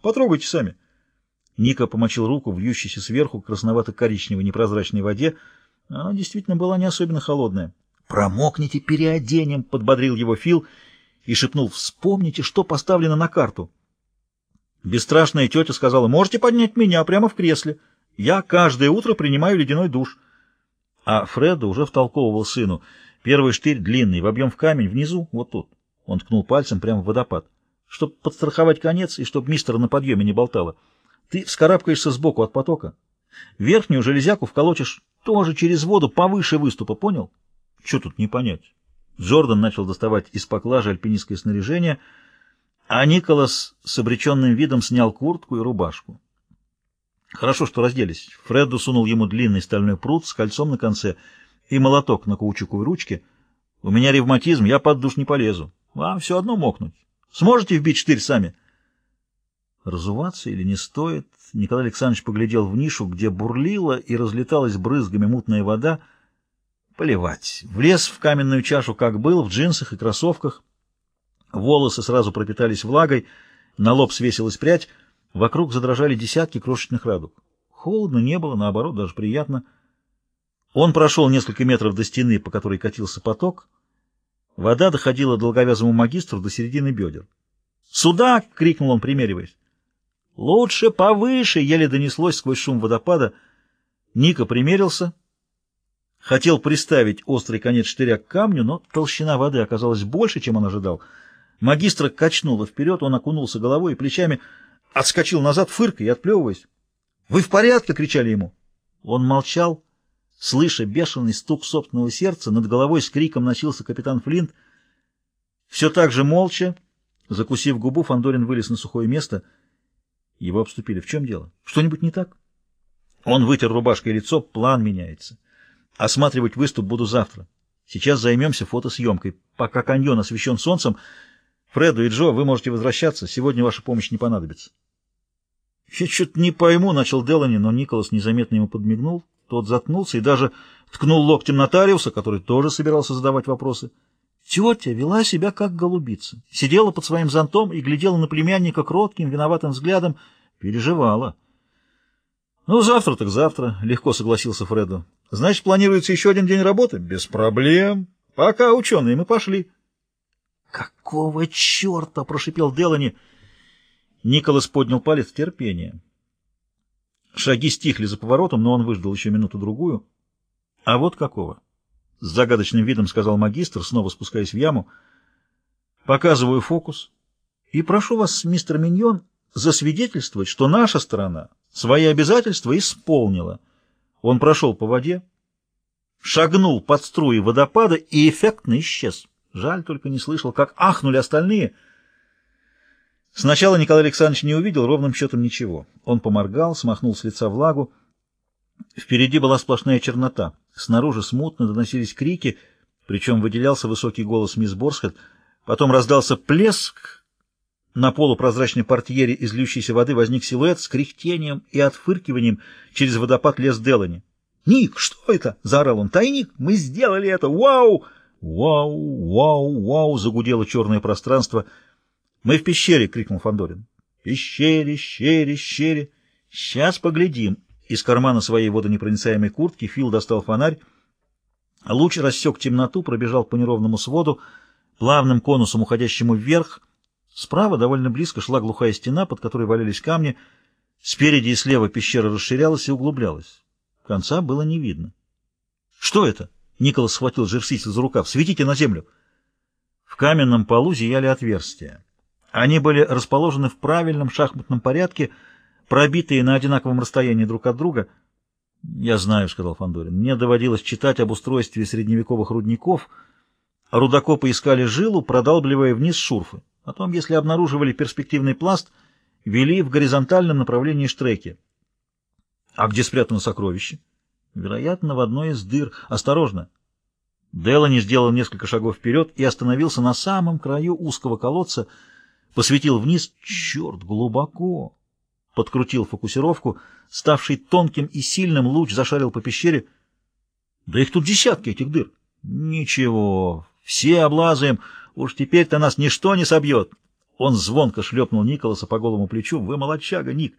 Потрогайте сами. Ника помочил руку в сверху красновато-коричневой непрозрачной воде. Она действительно была не особенно холодная. «Промокните переоденем», — подбодрил его Фил и шепнул, «Вспомните, что поставлено на карту». Бесстрашная тетя сказала, «Можете поднять меня прямо в кресле. Я каждое утро принимаю ледяной душ». А Фреда уже втолковывал сыну. Первый штырь длинный, в объем в камень, внизу, вот тут. Он ткнул пальцем прямо в водопад. Чтоб подстраховать конец и чтоб мистер на подъеме не болтало. Ты вскарабкаешься сбоку от потока. Верхнюю железяку вколотишь тоже через воду повыше выступа, понял? Что тут не понять? Джордан начал доставать из поклажи альпинистское снаряжение, а Николас с обреченным видом снял куртку и рубашку. Хорошо, что разделись. Фредду сунул ему длинный стальной пруд с кольцом на конце и молоток на каучуковой ручке. У меня ревматизм, я под душ не полезу. Вам все одно мокнуть. Сможете вбить штырь сами? Разуваться или не стоит? Николай Александрович поглядел в нишу, где бурлила и разлеталась брызгами мутная вода. Поливать. Влез в каменную чашу, как был, в джинсах и кроссовках. Волосы сразу пропитались влагой, на лоб свесилась прядь, вокруг задрожали десятки крошечных радуг. Холодно не было, наоборот, даже приятно. Он прошел несколько метров до стены, по которой катился поток. Вода доходила долговязому магистру до середины бедер. «Сюда!» — крикнул он, примериваясь. «Лучше повыше!» — еле донеслось сквозь шум водопада. Ника примерился. Хотел приставить острый конец штыря к камню, но толщина воды оказалась больше, чем он ожидал. Магистра качнуло вперед, он окунулся головой и плечами, отскочил назад, фыркой и отплевываясь. «Вы в порядке?» — кричали ему. Он молчал, слыша бешеный стук собственного сердца, над головой с криком носился капитан Флинт. Все так же молча, закусив губу, Фандорин вылез на сухое место — его обступили. В чем дело? Что-нибудь не так? Он вытер рубашкой лицо. План меняется. Осматривать выступ буду завтра. Сейчас займемся фотосъемкой. Пока каньон освещен солнцем, Фреду и Джо, вы можете возвращаться. Сегодня ваша помощь не понадобится. Я что-то не пойму, начал Делани, но Николас незаметно ему подмигнул. Тот заткнулся и даже ткнул локтем нотариуса, который тоже собирался задавать вопросы. Тетя вела себя как голубица, сидела под своим зонтом и глядела на племянника кротким, виноватым взглядом, переживала. «Ну, завтра так завтра», — легко согласился Фреду. «Значит, планируется еще один день работы?» «Без проблем. Пока, ученые, мы пошли». «Какого черта?» — прошипел Делани. Николас поднял палец терпения. Шаги стихли за поворотом, но он выждал еще минуту-другую. «А вот какого?» — с загадочным видом сказал магистр, снова спускаясь в яму. «Показываю фокус. И прошу вас, мистер Миньон, засвидетельствовать, что наша сторона свои обязательства исполнила». Он прошел по воде, шагнул под струи водопада и эффектно исчез. Жаль, только не слышал, как ахнули остальные. Сначала Николай Александрович не увидел ровным счетом ничего. Он поморгал, смахнул с лица влагу. Впереди была сплошная чернота. Снаружи смутно доносились крики, причем выделялся высокий голос мисс Борсхед. Потом раздался плеск. На полупрозрачной портьере из льющейся воды возник силуэт с кряхтением и отфыркиванием через водопад лес Делани. «Ник, что это?» — заорал он. «Тайник! Мы сделали это! Вау!» «Вау! Вау! Вау!» — загудело черное пространство. «Мы в пещере!» — крикнул Фандорин. «Пещере! Щере! Щере!» «Сейчас поглядим!» Из кармана своей водонепроницаемой куртки Фил достал фонарь. Луч рассек темноту, пробежал по неровному своду, плавным конусом уходящему вверх. Справа довольно близко шла глухая стена, под которой валялись камни. Спереди и слева пещера расширялась и углублялась. Конца было не видно. «Что это?» — Николас схватил Джерсиси за рукав. «Светите на землю!» В каменном полу зияли отверстия. Они были расположены в правильном шахматном порядке — пробитые на одинаковом расстоянии друг от друга. «Я знаю», — сказал Фандорин. «Мне доводилось читать об устройстве средневековых рудников. Рудокопы искали жилу, продалбливая вниз шурфы. Потом, если обнаруживали перспективный пласт, вели в горизонтальном направлении штреки. А где спрятано сокровище? Вероятно, в одной из дыр. Осторожно! Делани сделал несколько шагов вперед и остановился на самом краю узкого колодца, посветил вниз. Черт, глубоко! подкрутил фокусировку, ставший тонким и сильным луч зашарил по пещере. Да их тут десятки, этих дыр. Ничего, все облазаем, уж теперь-то нас ничто не собьет. Он звонко шлепнул Николаса по голому плечу. «Вы молодчага, Ник!»